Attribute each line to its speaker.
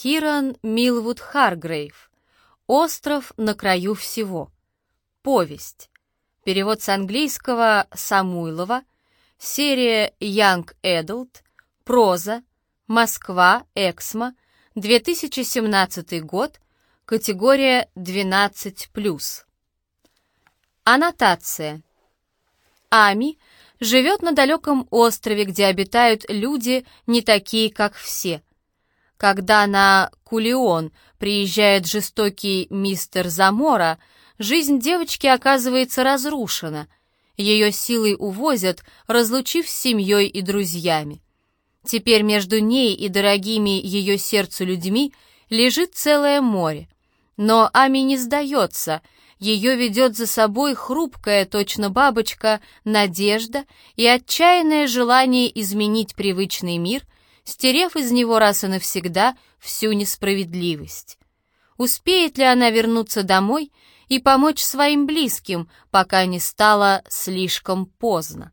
Speaker 1: Киран Милвуд Харгрейв. «Остров на краю всего». Повесть. Перевод с английского Самуйлова. Серия Young Adult. Проза. Москва. Эксмо. 2017 год. Категория 12+. Аннотация. Ами живет на далеком острове, где обитают люди не такие, как все. Когда на Кулион приезжает жестокий мистер Замора, жизнь девочки оказывается разрушена. Ее силой увозят, разлучив с семьей и друзьями. Теперь между ней и дорогими ее сердцу людьми лежит целое море. Но Ами не сдается, ее ведет за собой хрупкая, точно бабочка, надежда и отчаянное желание изменить привычный мир — стерев из него раз и навсегда всю несправедливость. Успеет ли она вернуться домой и помочь своим близким, пока не стало слишком поздно?